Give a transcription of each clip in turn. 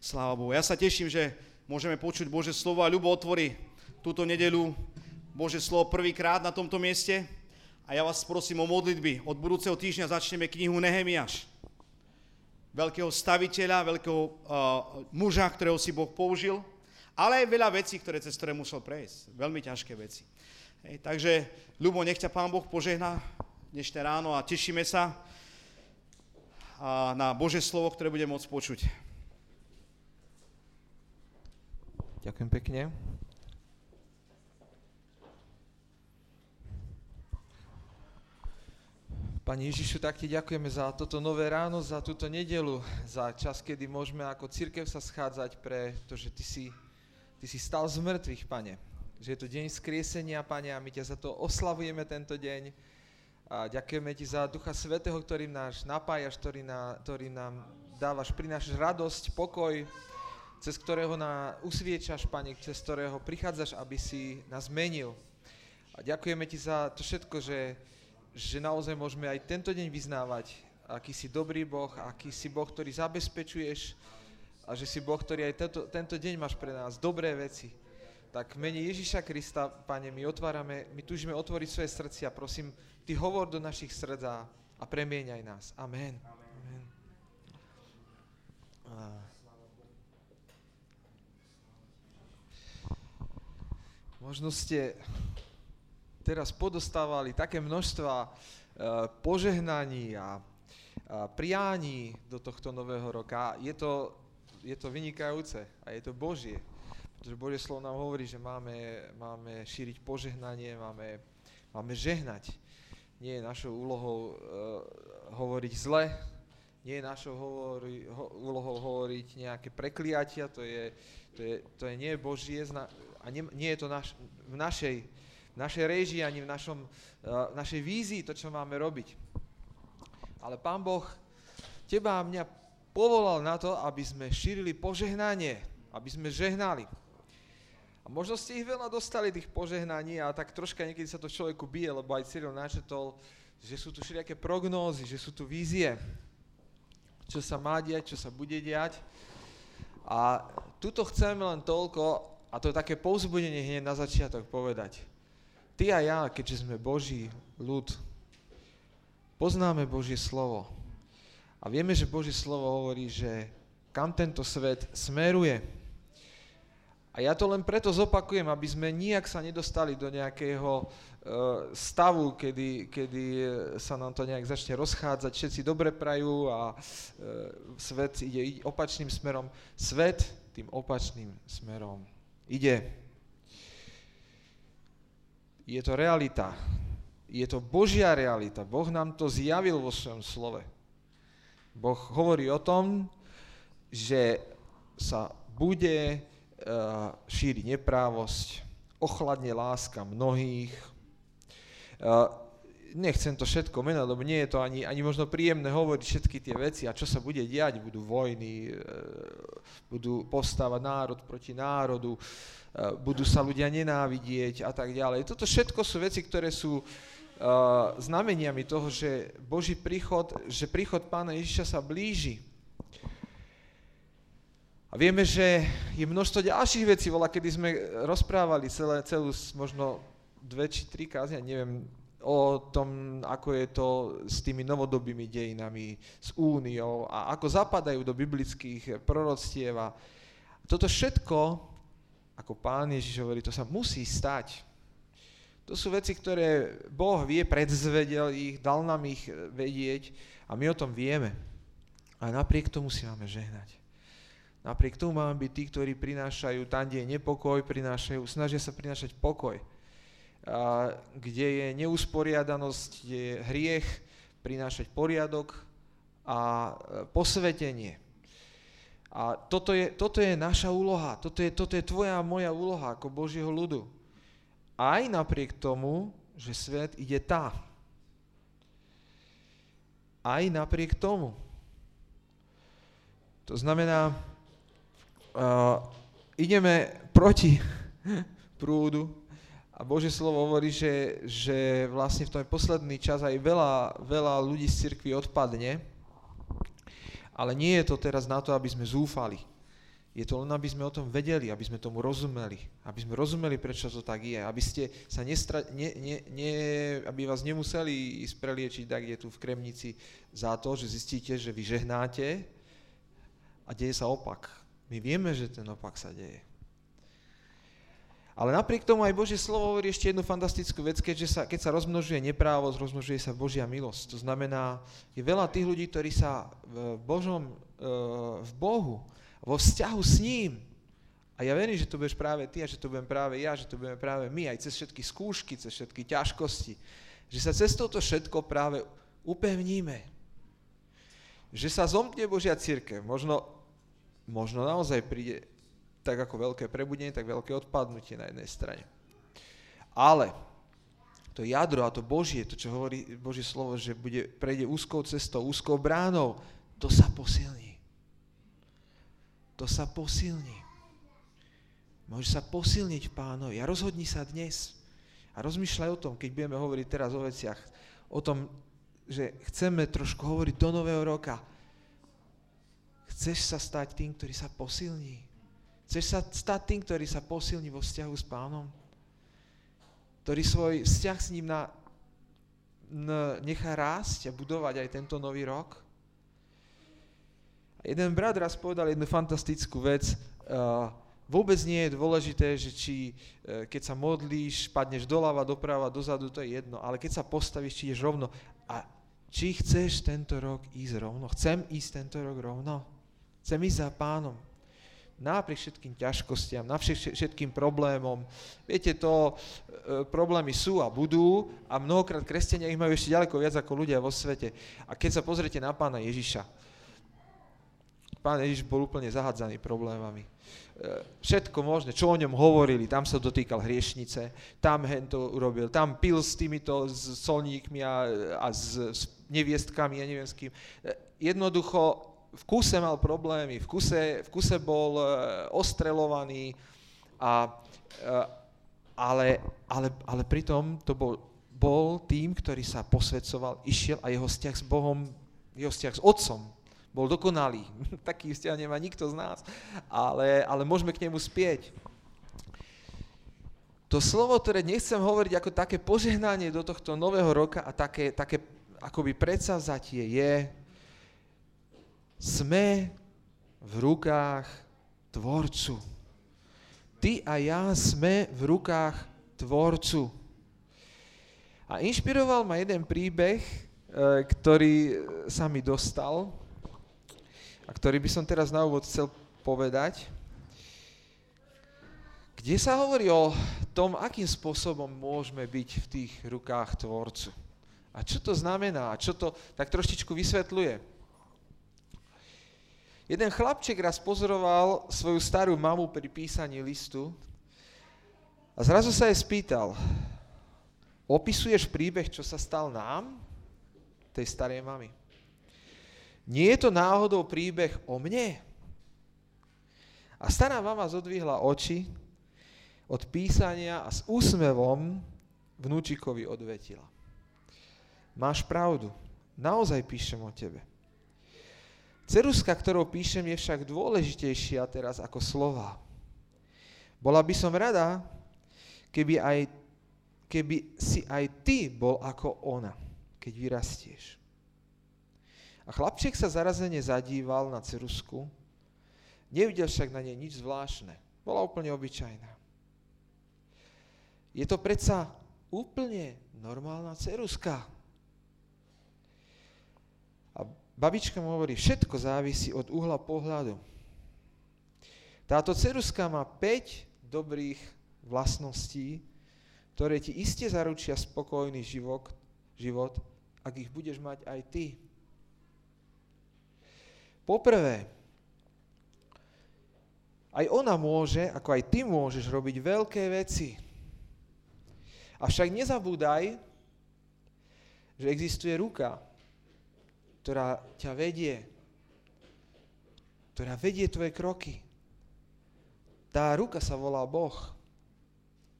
Sláva Bohu. Ja sa teším, že môžeme počuť Bože slovo a ľubo otvorí túto nedelu Bože slovo prvýkrát na tomto mieste. A ja vás prosím o modlitby. Od budúceho týždňa začneme knihu Nehemiáš. Veľkého staviteľa, veľkého uh, muža, ktorého si Boh použil, ale aj veľa vecí, ktoré cez ktoré musel prejsť. Veľmi ťažké veci. Hej, takže, Ľubo, nech ťa Pán Boh požehná dnešné ráno a tešíme sa na Bože slovo, ktoré budeme môcť počuť. Ďakujem pekne. Pani Ježišu, tak ti ďakujeme za toto nové ráno, za túto nedelu, za čas, kedy môžeme ako církev sa schádzať pre to, že ty si, ty si stal z mŕtvych, Pane. Že je to deň skriesenia, Pane, a my ťa za to oslavujeme tento deň a ďakujeme Ti za Ducha Svetého, ktorým nás napájaš, ktorý, na, ktorý nám dávaš, prinášaš radosť, pokoj, cez ktorého nás usviečaš, Pane, cez ktorého prichádzaš, aby si nás zmenil. A ďakujeme Ti za to všetko, že, že naozaj môžeme aj tento deň vyznávať, aký si dobrý Boh, aký si Boh, ktorý zabezpečuješ a že si Boh, ktorý aj tento, tento deň máš pre nás dobré veci. Tak mene Ježíša Krista, Pane, my otvárame, my túžime otvoriť svoje srdcia, prosím, Ty hovor do našich srdc a premieňaj nás. Amen. Amen. Možno ste teraz podostávali také množstva uh, požehnaní a, priání do tohto nového roka. Je to, je to vynikajúce a je to Božie. Pretože Božie slovo nám hovorí, že máme, máme šíriť požehnanie, máme, máme žehnať nie je našou úlohou uh, hovoriť zle, nie je našou hovori, ho, úlohou hovoriť nejaké prekliatia, to je, to je, to je nie Božie zna, a nie, nie je to naš, v našej, v našej režii ani v našom, uh, našej vízii to, čo máme robiť. Ale Pán Boh teba a mňa povolal na to, aby sme šírili požehnanie, aby sme žehnali. A možno ste ich veľa dostali, tých požehnaní, a tak troška niekedy sa to človeku bije, lebo aj Cyril načetol, že sú tu všelijaké prognózy, že sú tu vízie, čo sa má diať, čo sa bude diať. A tuto chceme len toľko, a to je také povzbudenie hneď na začiatok povedať. Ty a ja, keďže sme Boží ľud, poznáme Božie slovo. A vieme, že Božie slovo hovorí, že kam tento svet smeruje, a ja to len preto zopakujem, aby sme nijak sa nedostali do nejakého uh, stavu, kedy, kedy sa nám to nejak začne rozchádzať, všetci dobre prajú a uh, svet ide opačným smerom. Svet tým opačným smerom ide. Je to realita. Je to Božia realita. Boh nám to zjavil vo svojom slove. Boh hovorí o tom, že sa bude Eh, šíri neprávosť, ochladne láska mnohých. Nechcem to všetko menať, lebo nie je to ani, ani možno príjemné hovoriť všetky tie veci a čo sa bude diať. Budú vojny, eh, budú postávať národ proti národu, budú sa ľudia nenávidieť a tak ďalej. Toto všetko sú veci, ktoré sú znameniami toho, že Boží príchod, že príchod Pána Ježiša sa blíži. A vieme, že je množstvo ďalších vecí, voľa, kedy sme rozprávali celé, celú možno dve či tri kázne, neviem, o tom, ako je to s tými novodobými dejinami, s úniou a ako zapadajú do biblických proroctiev. A toto všetko, ako pán Ježiš hovorí, to sa musí stať. To sú veci, ktoré Boh vie, predzvedel ich, dal nám ich vedieť a my o tom vieme. A napriek tomu si máme žehnať. Napriek tomu máme byť tí, ktorí prinášajú tam, kde je nepokoj, prinášajú, snažia sa prinášať pokoj. Kde je neusporiadanosť, kde je hriech, prinášať poriadok a e, posvetenie. A toto je, toto je naša úloha, toto je, toto je tvoja a moja úloha ako Božieho ľudu. Aj napriek tomu, že svet ide tá. Aj napriek tomu. To znamená, uh, ideme proti prúdu a Božie slovo hovorí, že, že vlastne v tom posledný čas aj veľa, veľa ľudí z cirkvi odpadne, ale nie je to teraz na to, aby sme zúfali. Je to len, aby sme o tom vedeli, aby sme tomu rozumeli, aby sme rozumeli, prečo to tak je, aby ste sa nestra, ne, ne, ne, aby vás nemuseli ísť preliečiť tak, kde tu v Kremnici za to, že zistíte, že vy žehnáte a deje sa opak. My vieme, že ten opak sa deje. Ale napriek tomu aj Božie slovo hovorí ešte jednu fantastickú vec, keďže sa, keď sa rozmnožuje neprávosť, rozmnožuje sa Božia milosť. To znamená, je veľa tých ľudí, ktorí sa v Božom, e, v Bohu vo vzťahu s ním. A ja verím, že to budeš práve ty a že to budem práve ja, že to budeme práve my, aj cez všetky skúšky, cez všetky ťažkosti. Že sa cez toto všetko práve upevníme. Že sa zomkne Božia církev. Možno, možno naozaj príde tak ako veľké prebudenie, tak veľké odpadnutie na jednej strane. Ale to jadro a to Božie, to čo hovorí Božie slovo, že bude, prejde úzkou cestou, úzkou bránou, to sa posilní to sa posilní. Môže sa posilniť pánovi a rozhodni sa dnes. A rozmýšľaj o tom, keď budeme hovoriť teraz o veciach, o tom, že chceme trošku hovoriť do nového roka. Chceš sa stať tým, ktorý sa posilní? Chceš sa stať tým, ktorý sa posilní vo vzťahu s pánom? Ktorý svoj vzťah s ním na, na, nechá rásť a budovať aj tento nový rok? Jeden brat raz povedal jednu fantastickú vec. Uh, vôbec nie je dôležité, že či uh, keď sa modlíš, padneš doľava, doprava, dozadu, to je jedno, ale keď sa postavíš, či ideš rovno. A či chceš tento rok ísť rovno? Chcem ísť tento rok rovno? Chcem ísť za pánom. Napriek všetkým ťažkostiam, napriek všetkým problémom. Viete, to e, problémy sú a budú a mnohokrát kresťania ich majú ešte ďaleko viac ako ľudia vo svete. A keď sa pozriete na pána Ježiša, pán Ježiš bol úplne zahádzaný problémami. E, všetko možné, čo o ňom hovorili, tam sa dotýkal hriešnice, tam hen to urobil, tam pil s týmito solníkmi a, a s, s neviestkami, ja neviem s kým. E, jednoducho v kuse mal problémy, v kuse, v kuse bol e, ostrelovaný, a, ale, ale, ale pritom to bol, bol tým, ktorý sa posvedcoval, išiel a jeho vzťah s Bohom, jeho vzťah s Otcom bol dokonalý. Taký vzťah nemá nikto z nás, ale, ale môžeme k nemu spieť. To slovo, ktoré nechcem hovoriť ako také požehnanie do tohto nového roka a také, také akoby predsavzatie je sme v rukách Tvorcu. Ty a ja sme v rukách Tvorcu. A inšpiroval ma jeden príbeh, e, ktorý sa mi dostal a ktorý by som teraz na úvod chcel povedať, kde sa hovorí o tom, akým spôsobom môžeme byť v tých rukách Tvorcu. A čo to znamená? A čo to tak trošičku vysvetľuje? Jeden chlapček raz pozoroval svoju starú mamu pri písaní listu a zrazu sa jej spýtal, opisuješ príbeh, čo sa stal nám, tej starej mamy? Nie je to náhodou príbeh o mne? A stará mama zodvihla oči od písania a s úsmevom vnúčikovi odvetila. Máš pravdu, naozaj píšem o tebe. Ceruska, ktorou píšem, je však dôležitejšia teraz ako slova. Bola by som rada, keby, aj, keby si aj ty bol ako ona, keď vyrastieš. A chlapček sa zarazene zadíval na cerusku, nevidel však na nej nič zvláštne. Bola úplne obyčajná. Je to predsa úplne normálna ceruska. A babička mu hovorí, všetko závisí od uhla pohľadu. Táto ceruska má 5 dobrých vlastností, ktoré ti iste zaručia spokojný život, život, ak ich budeš mať aj ty. Poprvé, aj ona môže, ako aj ty môžeš robiť veľké veci. Avšak nezabúdaj, že existuje ruka, ktorá ťa vedie, ktorá vedie tvoje kroky. Tá ruka sa volá Boh.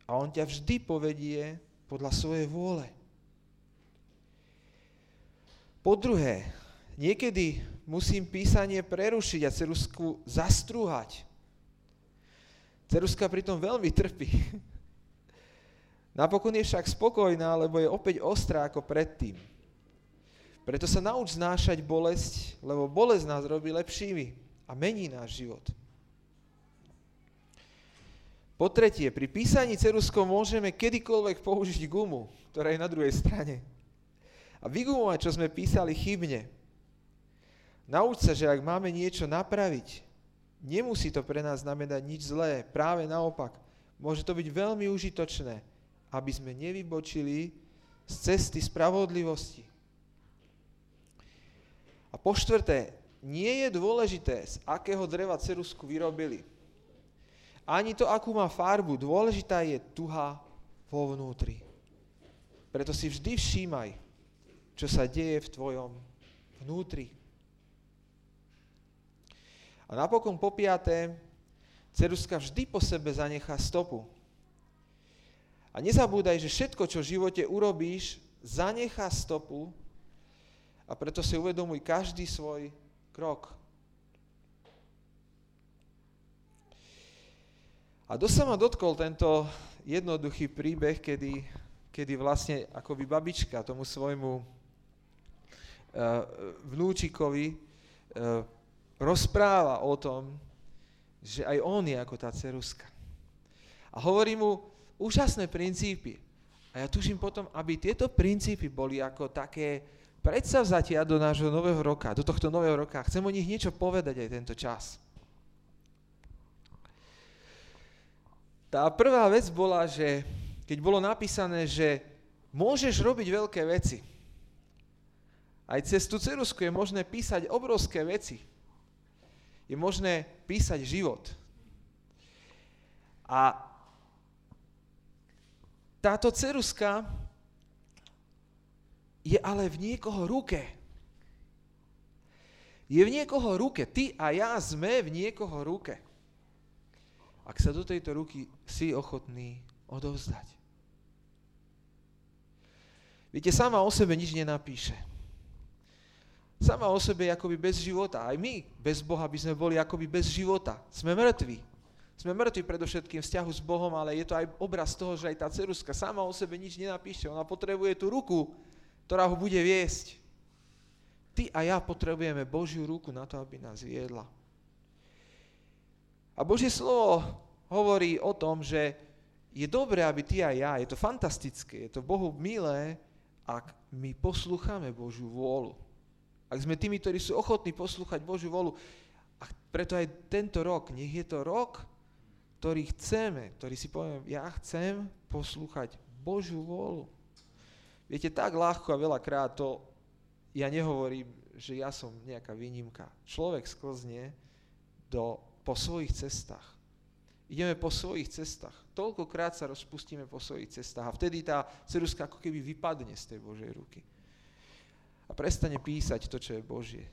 A on ťa vždy povedie podľa svojej vôle. Po druhé, niekedy musím písanie prerušiť a cerusku zastrúhať, Ceruska pritom veľmi trpí. Napokon je však spokojná, lebo je opäť ostrá ako predtým. Preto sa nauč znášať bolesť, lebo bolesť nás robí lepšími a mení náš život. Po tretie, pri písaní ceruskom môžeme kedykoľvek použiť gumu, ktorá je na druhej strane. A vygumovať, čo sme písali chybne. Nauč sa, že ak máme niečo napraviť, nemusí to pre nás znamenať nič zlé. Práve naopak, môže to byť veľmi užitočné, aby sme nevybočili z cesty spravodlivosti. A po štvrté, nie je dôležité, z akého dreva cerusku vyrobili ani to, akú má farbu. Dôležitá je tuha vo vnútri. Preto si vždy všímaj, čo sa deje v tvojom vnútri. A napokon po piaté, ceruska vždy po sebe zanechá stopu. A nezabúdaj, že všetko, čo v živote urobíš, zanechá stopu a preto si uvedomuj každý svoj krok. A dosť sa ma dotkol tento jednoduchý príbeh, kedy, kedy vlastne akoby babička tomu svojmu uh, vnúčikovi uh, rozpráva o tom, že aj on je ako tá ceruska. A hovorí mu úžasné princípy. A ja tuším potom, aby tieto princípy boli ako také predsavzatia do nášho nového roka, do tohto nového roka. Chcem o nich niečo povedať aj tento čas. Tá prvá vec bola, že keď bolo napísané, že môžeš robiť veľké veci, aj cez tú cerusku je možné písať obrovské veci. Je možné písať život. A táto ceruska je ale v niekoho ruke. Je v niekoho ruke. Ty a ja sme v niekoho ruke ak sa do tejto ruky si ochotný odovzdať. Viete, sama o sebe nič nenapíše. Sama o sebe je akoby bez života. Aj my bez Boha by sme boli akoby bez života. Sme mŕtvi. Sme mŕtvi predovšetkým vzťahu s Bohom, ale je to aj obraz toho, že aj tá ceruska sama o sebe nič nenapíše. Ona potrebuje tú ruku, ktorá ho bude viesť. Ty a ja potrebujeme Božiu ruku na to, aby nás viedla. A Božie slovo hovorí o tom, že je dobré, aby ty a ja, je to fantastické, je to Bohu milé, ak my poslúchame Božiu vôľu. Ak sme tými, ktorí sú ochotní poslúchať Božiu vôľu. A preto aj tento rok, nech je to rok, ktorý chceme, ktorý si povieme, ja chcem poslúchať Božiu vôľu. Viete, tak ľahko a veľakrát to, ja nehovorím, že ja som nejaká výnimka. Človek sklzne do po svojich cestách. Ideme po svojich cestách. Toľkokrát sa rozpustíme po svojich cestách a vtedy tá ceruska ako keby vypadne z tej Božej ruky. A prestane písať to, čo je Božie.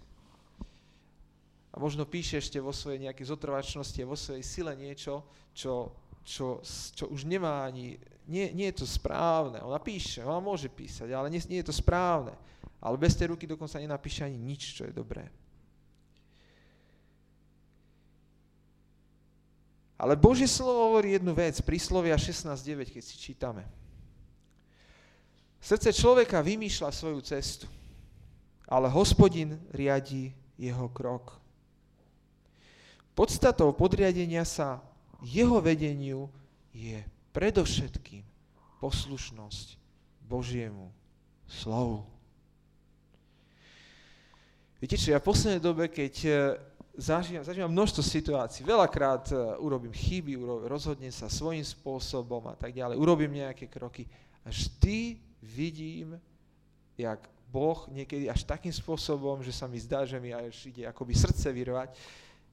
A možno píše ešte vo svojej nejakej zotrvačnosti a vo svojej sile niečo, čo, čo, čo už nemá ani, nie, nie je to správne. Ona píše, ona môže písať, ale nie, nie je to správne. Ale bez tej ruky dokonca nenapíše ani nič, čo je dobré. Ale Božie slovo hovorí jednu vec, príslovia 16.9, keď si čítame. Srdce človeka vymýšľa svoju cestu, ale hospodin riadi jeho krok. Podstatou podriadenia sa jeho vedeniu je predovšetkým poslušnosť Božiemu slovu. Viete čo, ja v poslednej dobe, keď zažívam, zažívam množstvo situácií. Veľakrát uh, urobím chyby, rozhodnem sa svojím spôsobom a tak ďalej. Urobím nejaké kroky a vždy vidím, jak Boh niekedy až takým spôsobom, že sa mi zdá, že mi až ide akoby srdce vyrvať,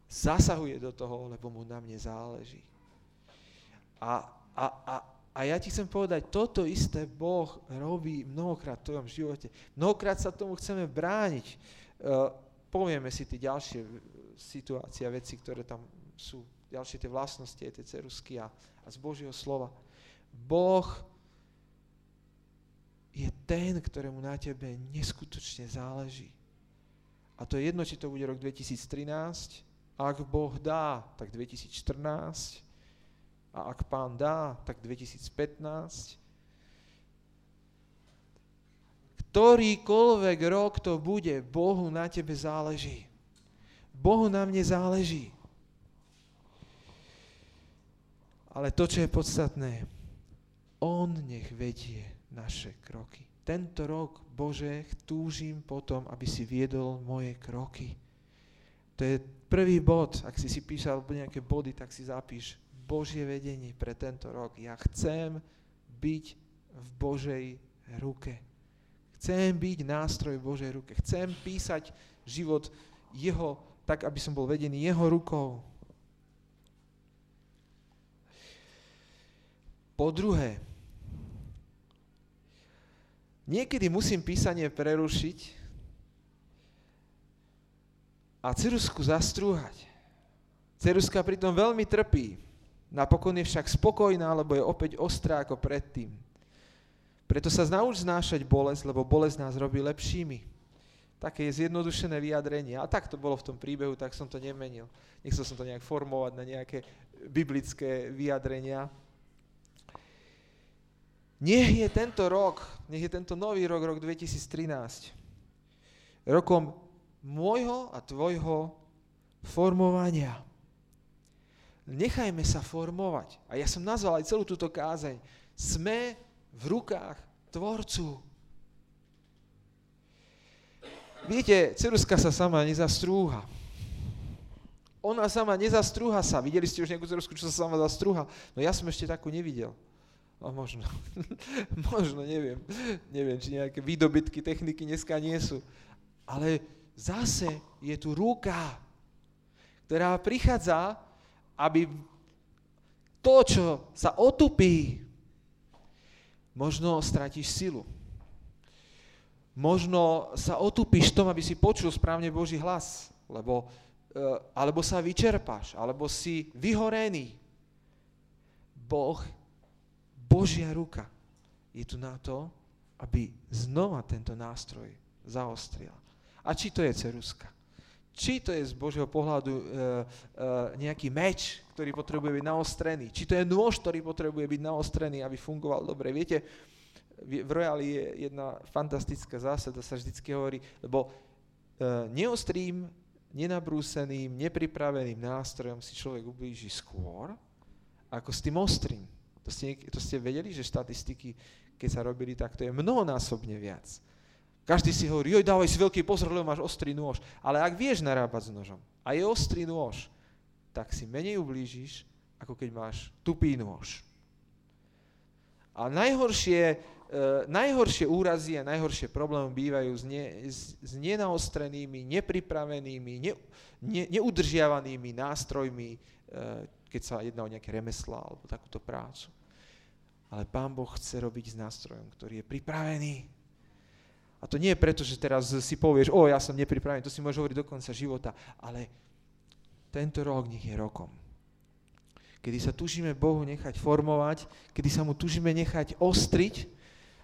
zasahuje do toho, lebo mu na mne záleží. A, a, a, a ja ti chcem povedať, toto isté Boh robí mnohokrát v tvojom živote. Mnohokrát sa tomu chceme brániť. Uh, povieme si tie ďalšie situácia, veci, ktoré tam sú, ďalšie tie vlastnosti, tie cerusky a, a z Božieho slova. Boh je ten, ktorému na tebe neskutočne záleží. A to je jedno, či to bude rok 2013, ak Boh dá, tak 2014, a ak pán dá, tak 2015, ktorýkoľvek rok to bude, Bohu na tebe záleží. Bohu na mne záleží. Ale to, čo je podstatné, On nech vedie naše kroky. Tento rok, Bože, túžim potom, aby si viedol moje kroky. To je prvý bod. Ak si si písal nejaké body, tak si zapíš Božie vedenie pre tento rok. Ja chcem byť v Božej ruke. Chcem byť nástroj v Božej ruke. Chcem písať život jeho, tak aby som bol vedený jeho rukou. Po druhé, niekedy musím písanie prerušiť a cerusku zastrúhať. Ceruska pritom veľmi trpí. Napokon je však spokojná, lebo je opäť ostrá ako predtým. Preto sa nauč znášať bolesť, lebo bolesť nás robí lepšími. Také je zjednodušené vyjadrenie. A tak to bolo v tom príbehu, tak som to nemenil. Nechcel som to nejak formovať na nejaké biblické vyjadrenia. Nech je tento rok, nech je tento nový rok, rok 2013, rokom môjho a tvojho formovania. Nechajme sa formovať. A ja som nazval aj celú túto kázeň. Sme v rukách Tvorcu. Viete, ceruska sa sama nezastrúha. Ona sama nezastrúha sa. Videli ste už nejakú cerusku, čo sa sama zastrúha? No ja som ešte takú nevidel. No možno, možno, neviem. Neviem, či nejaké výdobytky techniky dneska nie sú. Ale zase je tu ruka, ktorá prichádza, aby to, čo sa otupí, možno stratíš silu. Možno sa otupíš tom, aby si počul správne Boží hlas, lebo, e, alebo sa vyčerpáš, alebo si vyhorený. Boh Božia ruka je tu na to, aby znova tento nástroj zaostril. A či to je ceruska, či to je z Božieho pohľadu e, e, nejaký meč, ktorý potrebuje byť naostrený, či to je nôž, ktorý potrebuje byť naostrený, aby fungoval dobre. Viete, v Royali je jedna fantastická zásada, sa vždycky hovorí, lebo e, neostrým, nenabrúseným, nepripraveným nástrojom si človek ublíži skôr, ako s tým ostrým. To ste, to ste vedeli, že štatistiky, keď sa robili tak, to je mnohonásobne viac. Každý si hovorí, joj, dávaj si veľký pozor, lebo máš ostrý nôž. Ale ak vieš narábať s nožom a je ostrý nôž, tak si menej ublížiš, ako keď máš tupý nôž. A najhoršie, e, najhoršie úrazy a najhoršie problémy bývajú s, ne, s, s nenaostrenými, nepripravenými, ne, ne, neudržiavanými nástrojmi, e, keď sa jedná o nejaké remeslá alebo takúto prácu. Ale Pán Boh chce robiť s nástrojom, ktorý je pripravený. A to nie je preto, že teraz si povieš, o, ja som nepripravený, to si môžeš hovoriť do konca života, ale tento rok nech je rokom. Kedy sa tužíme Bohu nechať formovať, kedy sa mu tužíme nechať ostriť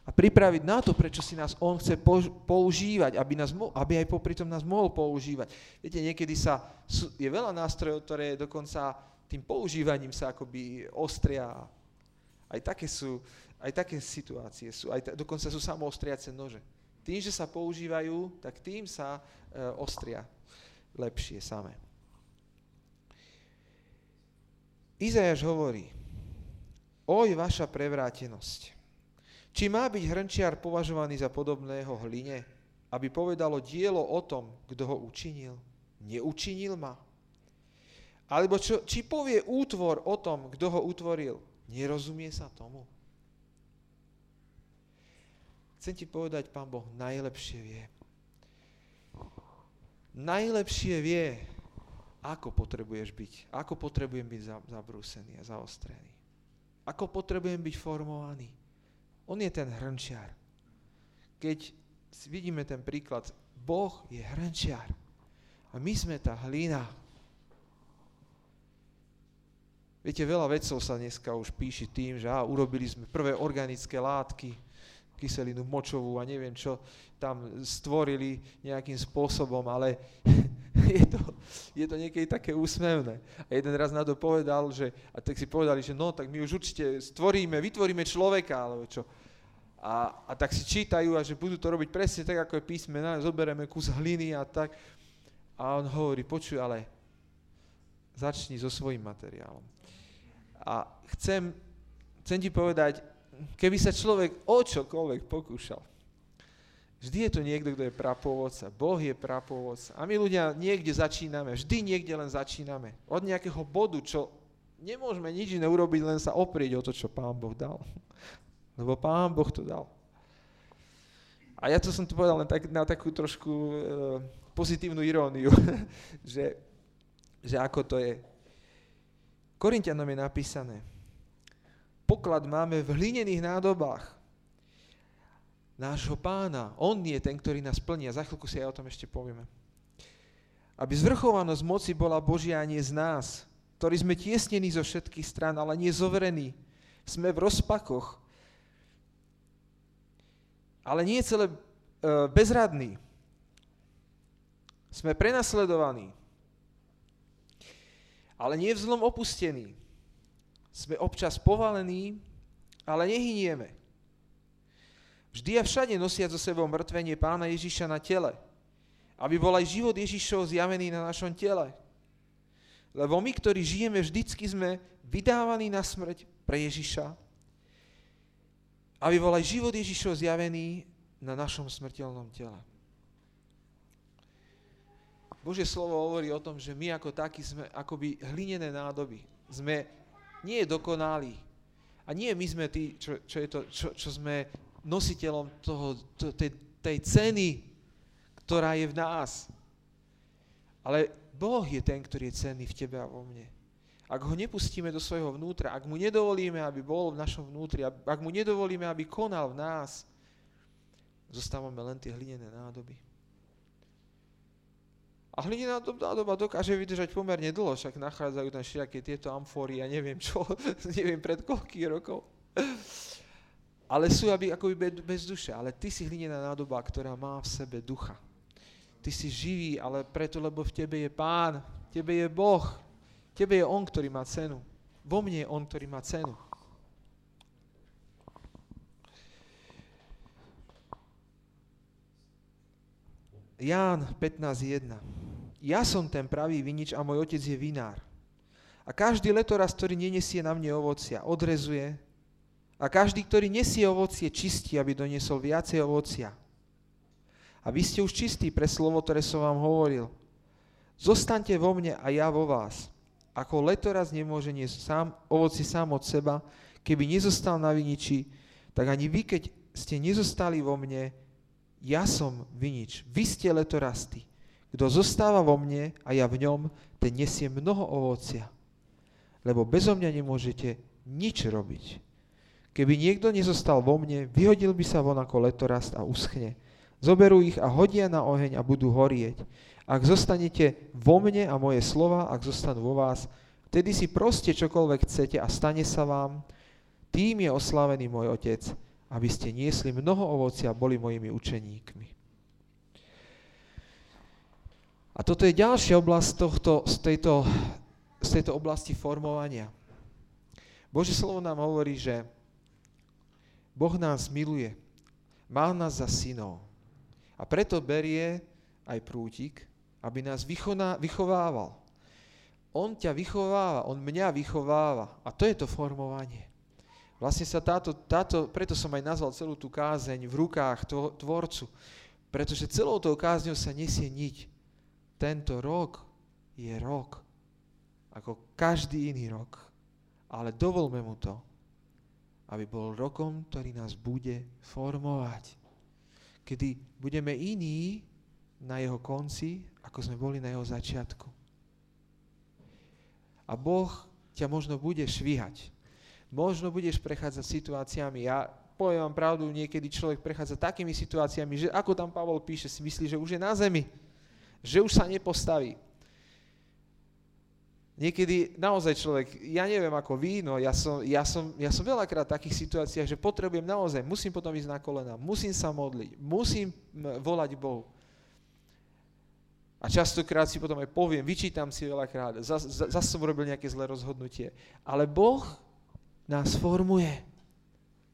a pripraviť na to, prečo si nás On chce používať, aby, nás, aby aj popri tom nás mohol používať. Viete, niekedy sa, je veľa nástrojov, ktoré dokonca tým používaním sa akoby ostria. Aj také sú, aj také situácie sú, aj t- dokonca sú samoostriace nože. Tým, že sa používajú, tak tým sa e, ostria lepšie samé. Izajaš hovorí, oj vaša prevrátenosť, či má byť hrnčiar považovaný za podobného hline, aby povedalo dielo o tom, kto ho učinil? Neučinil ma? Alebo čo, či povie útvor o tom, kto ho utvoril. Nerozumie sa tomu? Chcem ti povedať, pán Boh najlepšie vie. Najlepšie vie, ako potrebuješ byť. Ako potrebujem byť zabrúsený a zaostrený. Ako potrebujem byť formovaný. On je ten hrnčiar. Keď vidíme ten príklad, Boh je hrnčiar. A my sme tá hlina, Viete, veľa vedcov sa dneska už píši tým, že á, urobili sme prvé organické látky, kyselinu močovú a neviem čo tam stvorili nejakým spôsobom, ale je to, je to niekedy také úsmevné. A jeden raz na to povedal, že, a tak si povedali, že no, tak my už určite stvoríme, vytvoríme človeka, alebo čo. A, a tak si čítajú a že budú to robiť presne tak, ako je písme, zoberieme kus hliny a tak. A on hovorí, počuj, ale začni so svojím materiálom. A chcem, chcem ti povedať, keby sa človek o čokoľvek pokúšal, vždy je to niekto, kto je prapôvodca. Boh je prapôvodca. A my ľudia niekde začíname, vždy niekde len začíname. Od nejakého bodu, čo nemôžeme nič iné urobiť, len sa oprieť o to, čo Pán Boh dal. Lebo Pán Boh to dal. A ja to som to povedal len tak, na takú trošku e, pozitívnu iróniu, že, že ako to je. Korintianom je napísané, poklad máme v hlinených nádobách nášho pána. On je ten, ktorý nás plní a za chvíľku si aj o tom ešte povieme. Aby zvrchovanosť moci bola Božia a nie z nás, ktorí sme tiesnení zo všetkých stran, ale nie zoverení. Sme v rozpakoch, ale nie celé e, bezradní. Sme prenasledovaní, ale nie v zlom opustení. Sme občas povalení, ale nehynieme. Vždy a všade nosia zo sebou mŕtvenie pána Ježiša na tele, aby bol aj život Ježišov zjavený na našom tele. Lebo my, ktorí žijeme, vždycky sme vydávaní na smrť pre Ježiša, aby bol aj život Ježišov zjavený na našom smrteľnom tele. Božie slovo hovorí o tom, že my ako takí sme akoby hlinené nádoby. Sme nie dokonalí. A nie my sme tí, čo, čo, je to, čo, čo sme nositeľom toho, to, tej, tej ceny, ktorá je v nás. Ale Boh je ten, ktorý je cenný v tebe a vo mne ak ho nepustíme do svojho vnútra, ak mu nedovolíme, aby bol v našom vnútri, ak mu nedovolíme, aby konal v nás, zostávame len tie hlinené nádoby. A hlinená nádoba dokáže vydržať pomerne dlho, však nachádzajú tam všetky tieto amfóry a neviem čo, neviem pred koľkých rokov. Ale sú aby, akoby bez, duše. Ale ty si hlinená nádoba, ktorá má v sebe ducha. Ty si živý, ale preto, lebo v tebe je Pán, v tebe je Boh, tebe je On, ktorý má cenu. Vo mne je On, ktorý má cenu. Ján 15.1. Ja som ten pravý vinič a môj otec je vinár. A každý letoraz, ktorý nenesie na mne ovocia, odrezuje. A každý, ktorý nesie ovocie, čistí, aby doniesol viacej ovocia. A vy ste už čistí pre slovo, ktoré som vám hovoril. Zostaňte vo mne a ja vo vás. Ako letoraz nemôže niesť sám, ovoci sám od seba, keby nezostal na viniči, tak ani vy, keď ste nezostali vo mne, ja som vinič, vy ste letorasty. Kto zostáva vo mne a ja v ňom, ten nesie mnoho ovocia. Lebo bezo mňa nemôžete nič robiť. Keby niekto nezostal vo mne, vyhodil by sa von ako letorast a uschne. Zoberú ich a hodia na oheň a budú horieť. Ak zostanete vo mne a moje slova, ak zostanú vo vás, vtedy si proste čokoľvek chcete a stane sa vám. Tým je oslávený môj Otec, aby ste niesli mnoho ovocia a boli mojimi učeníkmi. A toto je ďalšia oblasť tohto, z, tejto, z tejto oblasti formovania. Bože slovo nám hovorí, že Boh nás miluje, má nás za synov. A preto berie aj prútik aby nás vychovával. On ťa vychováva, on mňa vychováva. A to je to formovanie. Vlastne sa táto, táto, preto som aj nazval celú tú kázeň v rukách tvorcu. Pretože celou tou kázňou sa nesie niť. Tento rok je rok. Ako každý iný rok. Ale dovolme mu to, aby bol rokom, ktorý nás bude formovať. Kedy budeme iní na jeho konci ako sme boli na jeho začiatku. A Boh ťa možno bude švíhať. Možno budeš prechádzať situáciami. Ja poviem vám pravdu, niekedy človek prechádza takými situáciami, že ako tam Pavol píše, si myslí, že už je na zemi. Že už sa nepostaví. Niekedy naozaj človek, ja neviem ako vy, no ja som, ja som, ja som veľakrát v takých situáciách, že potrebujem naozaj, musím potom ísť na kolena, musím sa modliť, musím volať Bohu. A častokrát si potom aj poviem, vyčítam si veľakrát, zase zas som robil nejaké zlé rozhodnutie. Ale Boh nás formuje.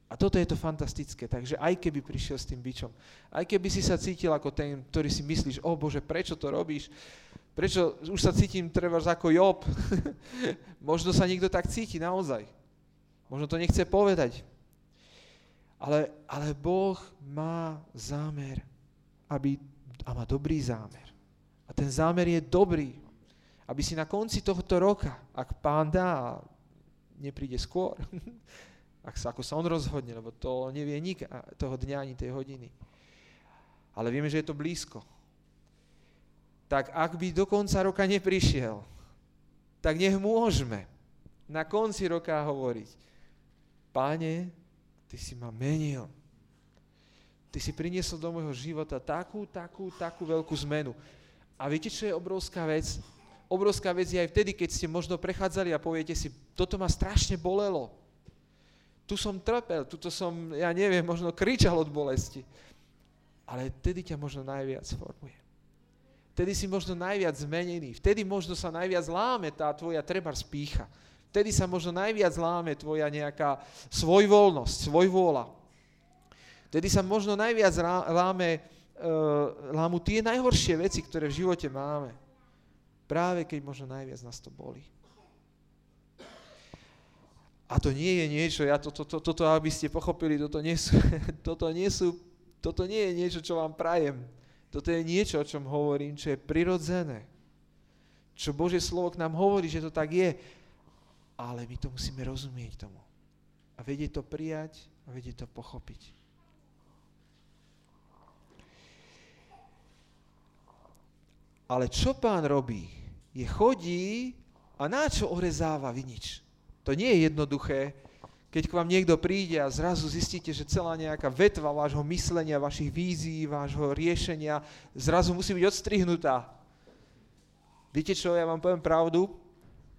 A toto je to fantastické. Takže aj keby prišiel s tým bičom, aj keby si sa cítil ako ten, ktorý si myslíš, o Bože, prečo to robíš? Prečo už sa cítim treba ako Job? Možno sa niekto tak cíti naozaj. Možno to nechce povedať. Ale, ale Boh má zámer, aby, a má dobrý zámer. A ten zámer je dobrý, aby si na konci tohto roka, ak pán dá, nepríde skôr, ak sa, ako sa on rozhodne, lebo to nevie nik toho dňa ani tej hodiny. Ale vieme, že je to blízko. Tak ak by do konca roka neprišiel, tak nech môžeme na konci roka hovoriť, páne, ty si ma menil. Ty si priniesol do môjho života takú, takú, takú veľkú zmenu. A viete, čo je obrovská vec? Obrovská vec je aj vtedy, keď ste možno prechádzali a poviete si, toto ma strašne bolelo tu som trpel, tuto som, ja neviem, možno kričal od bolesti. Ale vtedy ťa možno najviac formuje. Vtedy si možno najviac zmenený. Vtedy možno sa najviac láme tá tvoja treba spícha. Vtedy sa možno najviac láme tvoja nejaká svojvoľnosť, svojvôľa. Vtedy sa možno najviac láme, uh, lámu tie najhoršie veci, ktoré v živote máme. Práve keď možno najviac nás to boli. A to nie je niečo, ja to, to, to, toto, aby ste pochopili, toto nie, sú, toto, nie sú, toto nie je niečo, čo vám prajem. Toto je niečo, o čom hovorím, čo je prirodzené. Čo Božie slovo k nám hovorí, že to tak je. Ale my to musíme rozumieť tomu. A vedieť to prijať a vedieť to pochopiť. Ale čo pán robí? Je chodí a na čo orezáva vinič? To nie je jednoduché, keď k vám niekto príde a zrazu zistíte, že celá nejaká vetva vášho myslenia, vašich vízií, vášho riešenia zrazu musí byť odstrihnutá. Viete čo, ja vám poviem pravdu,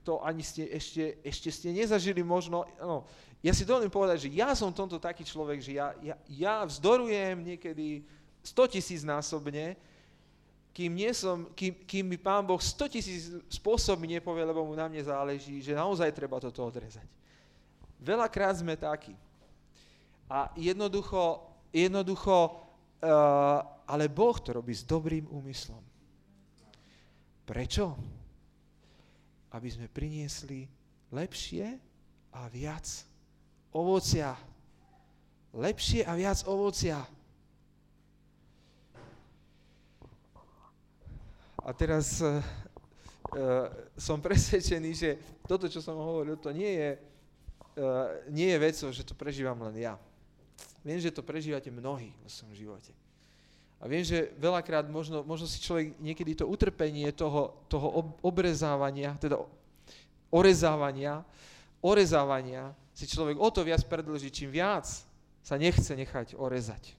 to ani ste ešte, ešte ste nezažili možno, no, ja si dovolím povedať, že ja som tomto taký človek, že ja, ja, ja vzdorujem niekedy 100 tisíc násobne, kým, nie som, kým, kým mi Pán Boh 100 tisíc spôsobmi nepovie, lebo mu na mne záleží, že naozaj treba toto odrezať. Veľakrát sme takí. A jednoducho, jednoducho uh, ale Boh to robí s dobrým úmyslom. Prečo? Aby sme priniesli lepšie a viac ovocia. Lepšie a viac ovocia. A teraz uh, som presvedčený, že toto, čo som hovoril, to nie je, uh, nie je vecou, že to prežívam len ja. Viem, že to prežívate mnohí vo svojom živote. A viem, že veľakrát možno, možno si človek niekedy to utrpenie toho, toho obrezávania, teda orezávania, orezávania si človek o to viac predlží, čím viac sa nechce nechať orezať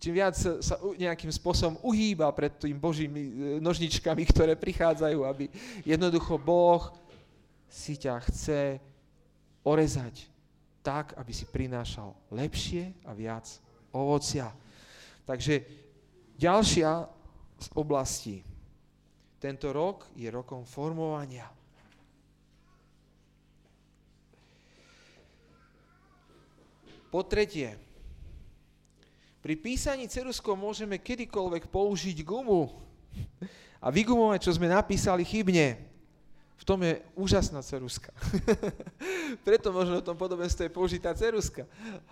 čím viac sa nejakým spôsobom uhýba pred tým Božími e, nožničkami, ktoré prichádzajú, aby jednoducho Boh si ťa chce orezať tak, aby si prinášal lepšie a viac ovocia. Takže ďalšia z oblasti. Tento rok je rokom formovania. Po tretie, pri písaní ceruskou môžeme kedykoľvek použiť gumu a vygumovať, čo sme napísali chybne. V tom je úžasná ceruska. Preto možno v tom podobenstve je použitá ceruska.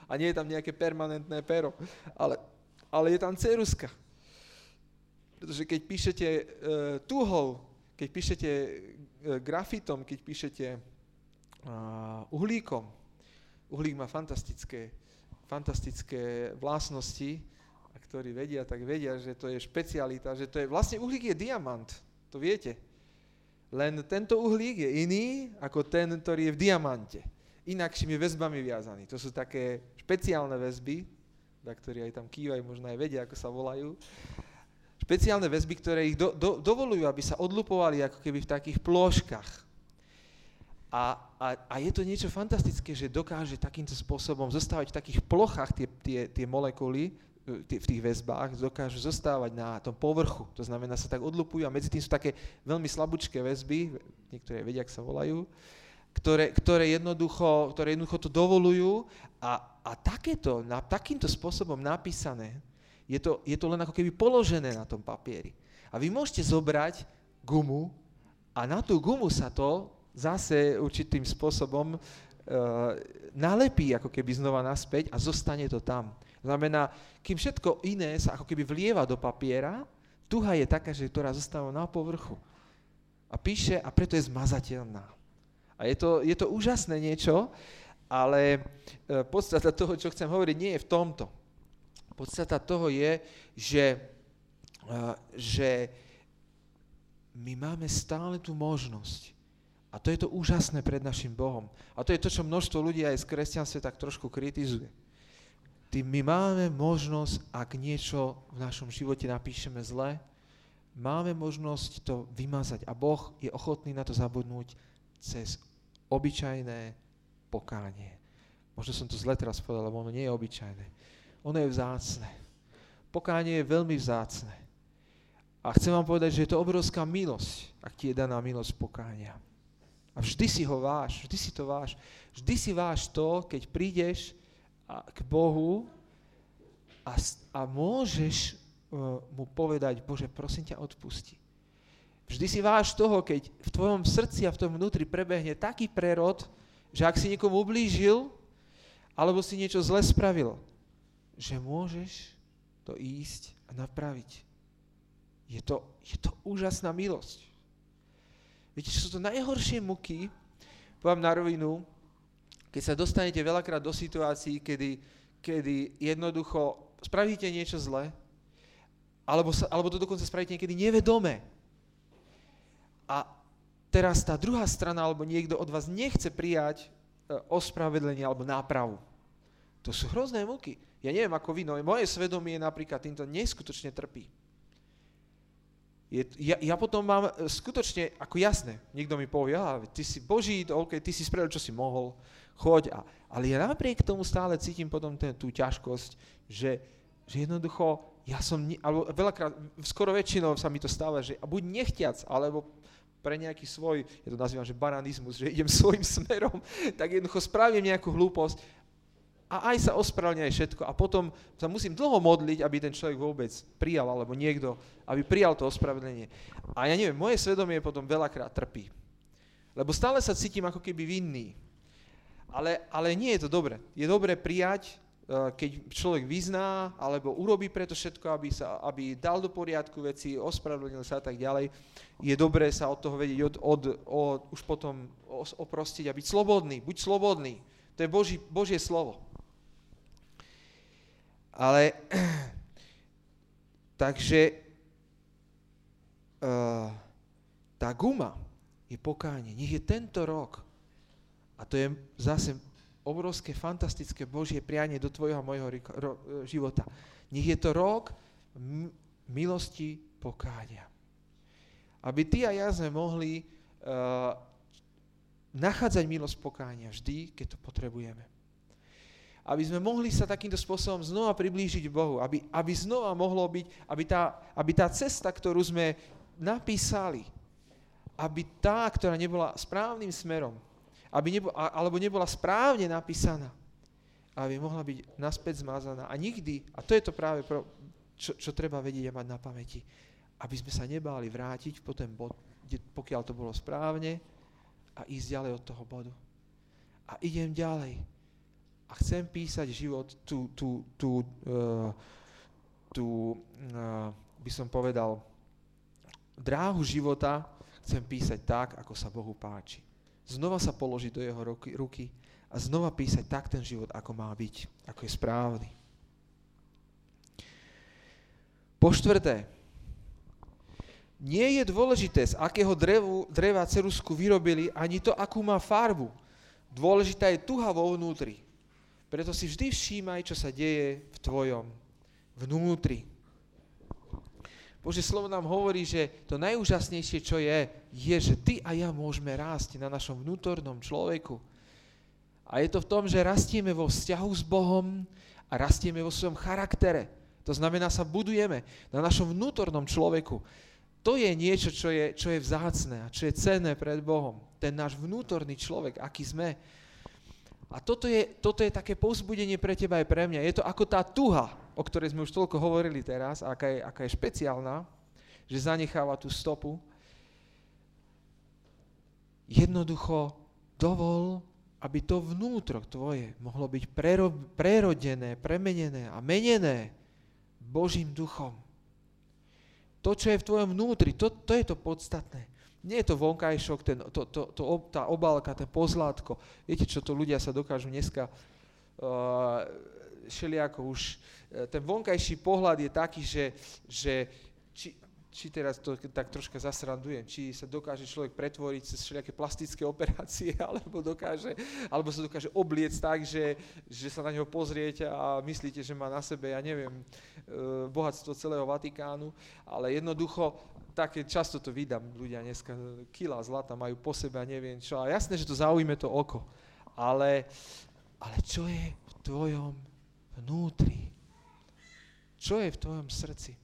A nie je tam nejaké permanentné pero. Ale, ale je tam ceruska. Pretože keď píšete uh, tuhol, keď píšete uh, grafitom, keď píšete uh, uhlíkom, uhlík má fantastické fantastické vlastnosti, a ktorí vedia, tak vedia, že to je špecialita, že to je, vlastne uhlík je diamant, to viete. Len tento uhlík je iný ako ten, ktorý je v diamante. Inakšími väzbami viazaný. To sú také špeciálne väzby, na ktorí aj tam kývajú, možno aj vedia, ako sa volajú. Špeciálne väzby, ktoré ich do, do, dovolujú, aby sa odlupovali ako keby v takých plôžkach a, a, a je to niečo fantastické, že dokáže takýmto spôsobom zostávať v takých plochách tie, tie, tie molekuly, v tých väzbách dokážu zostávať na tom povrchu. To znamená, sa tak odlupujú a medzi tým sú také veľmi slabúčké väzby, niektoré vedia, ak sa volajú, ktoré, ktoré, jednoducho, ktoré jednoducho to dovolujú a, a takéto, na, takýmto spôsobom napísané, je to, je to len ako keby položené na tom papieri. A vy môžete zobrať gumu a na tú gumu sa to zase určitým spôsobom uh, nalepí ako keby znova naspäť a zostane to tam. Znamená, kým všetko iné sa ako keby vlieva do papiera, tuha je taká, že ktorá zostáva na povrchu. A píše, a preto je zmazateľná. A je to, je to úžasné niečo, ale e, podstata toho, čo chcem hovoriť, nie je v tomto. Podstata toho je, že, e, že my máme stále tú možnosť. A to je to úžasné pred našim Bohom. A to je to, čo množstvo ľudí aj z kresťanstva tak trošku kritizuje tým my máme možnosť, ak niečo v našom živote napíšeme zle, máme možnosť to vymazať a Boh je ochotný na to zabudnúť cez obyčajné pokánie. Možno som to zle teraz povedal, lebo ono nie je obyčajné. Ono je vzácne. Pokánie je veľmi vzácne. A chcem vám povedať, že je to obrovská milosť, ak ti je daná milosť pokánia. A vždy si ho váš, vždy si to váš. Vždy si váš to, keď prídeš k Bohu a, a môžeš uh, mu povedať, Bože, prosím ťa, odpusti. Vždy si váš toho, keď v tvojom srdci a v tom vnútri prebehne taký prerod, že ak si niekomu ublížil, alebo si niečo zle spravil, že môžeš to ísť a napraviť. Je to, je to úžasná milosť. Viete, čo sú to najhoršie muky, poviem na rovinu, keď sa dostanete veľakrát do situácií, kedy, kedy jednoducho spravíte niečo zlé, alebo, sa, alebo to dokonca spravíte niekedy nevedome. A teraz tá druhá strana, alebo niekto od vás nechce prijať e, ospravedlenie alebo nápravu. To sú hrozné muky. Ja neviem ako vy, no moje svedomie napríklad týmto neskutočne trpí. Je, ja, ja potom mám e, skutočne, ako jasné, niekto mi povie, ty si Boží, OK, ty si spravil, čo si mohol, choď. A, ale ja napriek tomu stále cítim potom ten, tú ťažkosť, že, že jednoducho ja som, alebo veľakrát, skoro väčšinou sa mi to stáva, že buď nechtiac, alebo pre nejaký svoj, ja to nazývam, že baranizmus, že idem svojim smerom, tak jednoducho spravím nejakú hlúposť a aj sa ospravedlňuje všetko. A potom sa musím dlho modliť, aby ten človek vôbec prijal, alebo niekto, aby prijal to ospravedlenie. A ja neviem, moje svedomie potom veľakrát trpí. Lebo stále sa cítim ako keby vinný. Ale, ale nie je to dobre. Je dobre prijať, eh, keď človek vyzná, alebo urobí preto všetko, aby, sa, aby dal do poriadku veci, ospravedlnil sa a tak ďalej. Je dobré sa od toho vedieť od, od, od, už potom oprostiť a byť slobodný. Buď slobodný. To je Boží, Božie slovo. Ale takže uh, tá guma je pokánie. Nech je tento rok a to je zase obrovské, fantastické Božie prianie do tvojho a mojho života. Nech je to rok milosti pokáňa. Aby ty a ja sme mohli uh, nachádzať milosť pokáňa vždy, keď to potrebujeme. Aby sme mohli sa takýmto spôsobom znova priblížiť Bohu. Aby, aby znova mohlo byť, aby tá, aby tá cesta, ktorú sme napísali, aby tá, ktorá nebola správnym smerom, aby nebo, alebo nebola správne napísaná, aby mohla byť naspäť zmazaná. A nikdy, a to je to práve, pro, čo, čo treba vedieť a mať na pamäti, aby sme sa nebáli vrátiť po ten bod, kde, pokiaľ to bolo správne, a ísť ďalej od toho bodu. A idem ďalej. A chcem písať život, tú, tú, tú, uh, tú uh, by som povedal, dráhu života chcem písať tak, ako sa Bohu páči znova sa položiť do jeho ruky, ruky a znova písať tak ten život, ako má byť, ako je správny. Po štvrté, nie je dôležité, z akého drevu, dreva cerusku vyrobili, ani to, akú má farbu. Dôležitá je tuha vo vnútri. Preto si vždy všímaj, čo sa deje v tvojom vnútri. Bože slovo nám hovorí, že to najúžasnejšie, čo je, je, že ty a ja môžeme rásť na našom vnútornom človeku. A je to v tom, že rastieme vo vzťahu s Bohom a rastieme vo svojom charaktere. To znamená, sa budujeme na našom vnútornom človeku. To je niečo, čo je, čo je vzácne a čo je cenné pred Bohom. Ten náš vnútorný človek, aký sme. A toto je, toto je také povzbudenie pre teba aj pre mňa. Je to ako tá tuha, o ktorej sme už toľko hovorili teraz, aká je, aká je špeciálna, že zanecháva tú stopu. Jednoducho dovol, aby to vnútro tvoje mohlo byť prero, prerodené, premenené a menené Božím duchom. To, čo je v tvojom vnútri, to, to je to podstatné. Nie je to vonkajšok, ten, to, to, to, tá obálka, ten pozlátko. Viete, čo to ľudia sa dokážu dneska uh, šeliako už... Uh, ten vonkajší pohľad je taký, že, že či, či teraz to tak troška zasrandujem, či sa dokáže človek pretvoriť cez všelijaké plastické operácie, alebo, dokáže, alebo sa dokáže obliec tak, že, že sa na neho pozriete a myslíte, že má na sebe, ja neviem, e, bohatstvo celého Vatikánu, ale jednoducho také často to vydám ľudia dneska, kila zlata majú po sebe a neviem čo. A jasné, že to zaujíme to oko. Ale, ale čo je v tvojom vnútri? Čo je v tvojom srdci?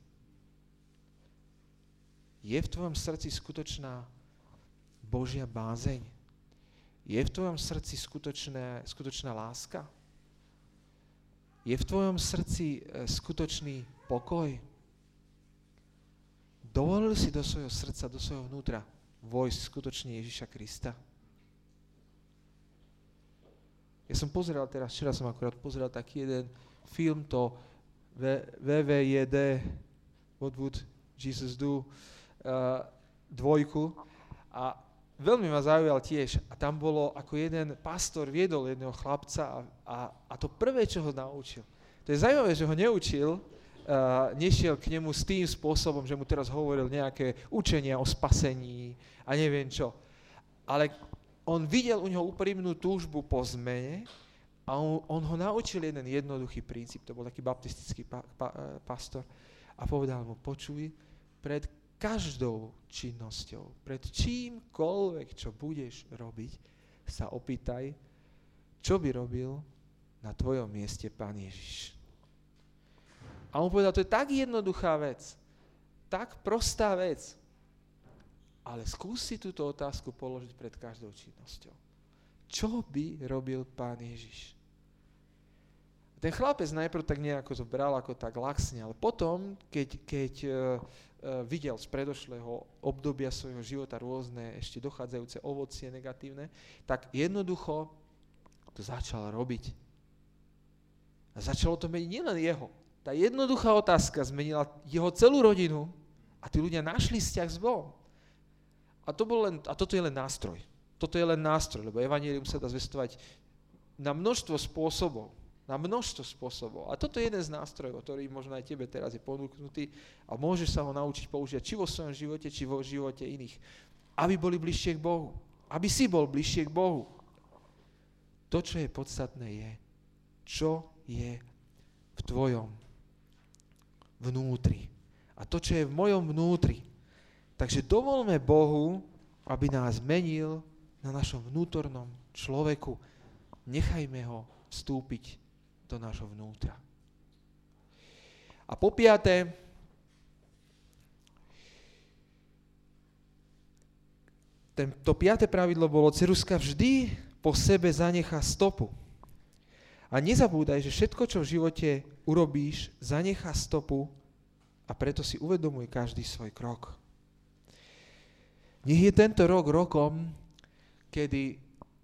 Je v tvojom srdci skutočná Božia bázeň? Je v tvojom srdci skutočné, skutočná láska? Je v tvojom srdci e, skutočný pokoj? Dovolil si do svojho srdca, do svojho vnútra vojsť skutočne Ježiša Krista? Ja som pozeral teraz, včera som akorát pozeral taký jeden film, to VVJD, What Would Jesus Do, dvojku a veľmi ma zaujal tiež. A tam bolo, ako jeden pastor viedol jedného chlapca a, a, a to prvé, čo ho naučil. To je zaujímavé, že ho neučil, uh, nešiel k nemu s tým spôsobom, že mu teraz hovoril nejaké učenia o spasení a neviem čo. Ale on videl u neho úprimnú túžbu po zmene a on, on ho naučil jeden jednoduchý princíp. To bol taký baptistický pa, pa, uh, pastor. A povedal mu, počuj, pred každou činnosťou, pred čímkoľvek, čo budeš robiť, sa opýtaj, čo by robil na tvojom mieste Pán Ježiš. A on povedal, to je tak jednoduchá vec, tak prostá vec, ale skúsi túto otázku položiť pred každou činnosťou. Čo by robil Pán Ježiš? Ten chlapec najprv tak nejako to bral ako tak laxne, ale potom, keď, keď uh, videl z predošlého obdobia svojho života rôzne ešte dochádzajúce ovocie negatívne, tak jednoducho to začal robiť. A začalo to meniť nielen jeho. Tá jednoduchá otázka zmenila jeho celú rodinu a tí ľudia našli vzťah s Bohom. A, to bol len, a toto je len nástroj. Toto je len nástroj, lebo evanílium sa dá zvestovať na množstvo spôsobov na množstvo spôsobov. A toto je jeden z nástrojov, ktorý možno aj tebe teraz je ponúknutý a môžeš sa ho naučiť použiť či vo svojom živote, či vo živote iných. Aby boli bližšie k Bohu. Aby si bol bližšie k Bohu. To, čo je podstatné, je, čo je v tvojom vnútri. A to, čo je v mojom vnútri. Takže dovolme Bohu, aby nás menil na našom vnútornom človeku. Nechajme ho vstúpiť do nášho vnútra. A po piaté, to piaté pravidlo bolo, ceruska vždy po sebe zanecha stopu. A nezabúdaj, že všetko, čo v živote urobíš, zanecha stopu a preto si uvedomuj každý svoj krok. Nech je tento rok rokom, kedy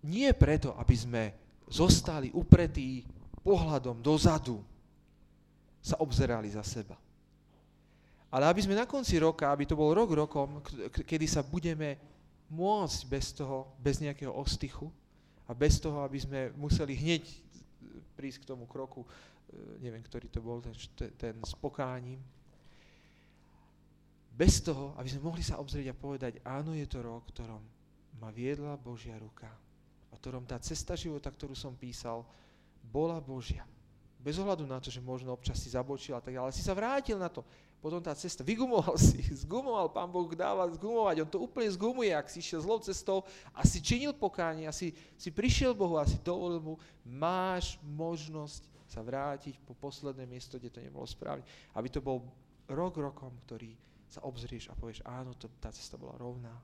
nie preto, aby sme zostali upretí pohľadom dozadu sa obzerali za seba. Ale aby sme na konci roka, aby to bol rok rokom, kedy sa budeme môcť bez toho, bez nejakého ostychu a bez toho, aby sme museli hneď prísť k tomu kroku, e, neviem, ktorý to bol, ten, ten s pokáním, bez toho, aby sme mohli sa obzrieť a povedať, áno, je to rok, ktorom ma viedla Božia ruka. A ktorom tá cesta života, ktorú som písal, bola Božia. Bez ohľadu na to, že možno občas si zabočil a tak ale si sa vrátil na to. Potom tá cesta, vygumoval si, zgumoval, pán Boh dáva zgumovať, on to úplne zgumuje, ak si išiel zlou cestou a si činil pokánie, a si, si prišiel Bohu a si dovolil mu, máš možnosť sa vrátiť po posledné miesto, kde to nebolo správne. Aby to bol rok rokom, ktorý sa obzrieš a povieš, áno, to, tá cesta bola rovná.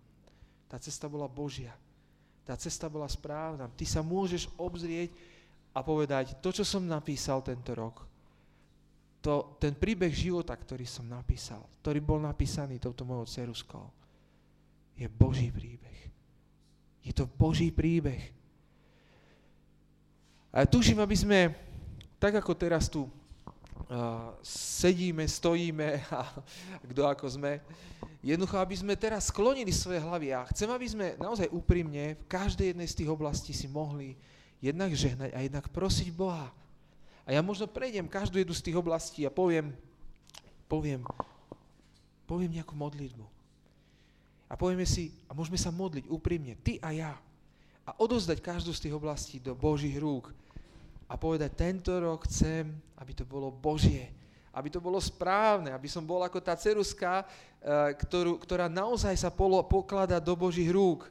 Tá cesta bola Božia. Tá cesta bola správna. Ty sa môžeš obzrieť a povedať, to, čo som napísal tento rok, to, ten príbeh života, ktorý som napísal, ktorý bol napísaný touto mojou ceruskou, je Boží príbeh. Je to Boží príbeh. A tuším, aby sme, tak ako teraz tu uh, sedíme, stojíme a kto ako sme, jednoducho, aby sme teraz sklonili svoje hlavy. A chcem, aby sme naozaj úprimne v každej jednej z tých oblastí si mohli jednak žehnať a jednak prosiť Boha, a ja možno prejdem každú jednu z tých oblastí a poviem, poviem, poviem nejakú modlitbu. A povieme si, a môžeme sa modliť úprimne, ty a ja. A odozdať každú z tých oblastí do Božích rúk. A povedať, tento rok chcem, aby to bolo Božie. Aby to bolo správne, aby som bol ako tá ceruska, eh, ktorú, ktorá naozaj sa pokladá do Božích rúk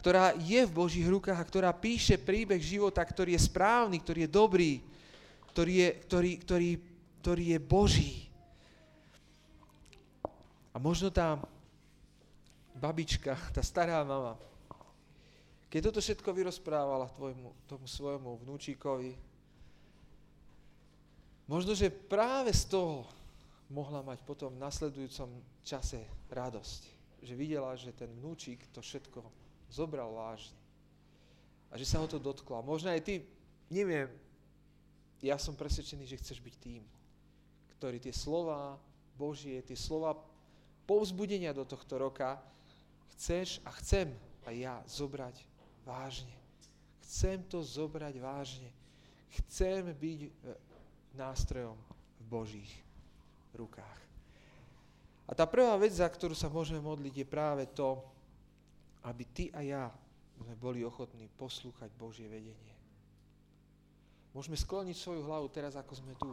ktorá je v Božích rukách a ktorá píše príbeh života, ktorý je správny, ktorý je dobrý, ktorý je, ktorý, ktorý, ktorý je Boží. A možno tá babička, tá stará mama, keď toto všetko vyrozprávala tvojmu, tomu svojmu vnúčikovi, možno, že práve z toho mohla mať potom v nasledujúcom čase radosť. Že videla, že ten vnúčik to všetko zobral vážne. A že sa ho to dotklo. A možno aj ty, neviem, ja som presvedčený, že chceš byť tým, ktorý tie slova Božie, tie slova povzbudenia do tohto roka chceš a chcem aj ja zobrať vážne. Chcem to zobrať vážne. Chcem byť e, nástrojom v Božích rukách. A tá prvá vec, za ktorú sa môžeme modliť, je práve to, aby ty a ja sme boli ochotní poslúchať Božie vedenie. Môžeme skloniť svoju hlavu teraz, ako sme tu.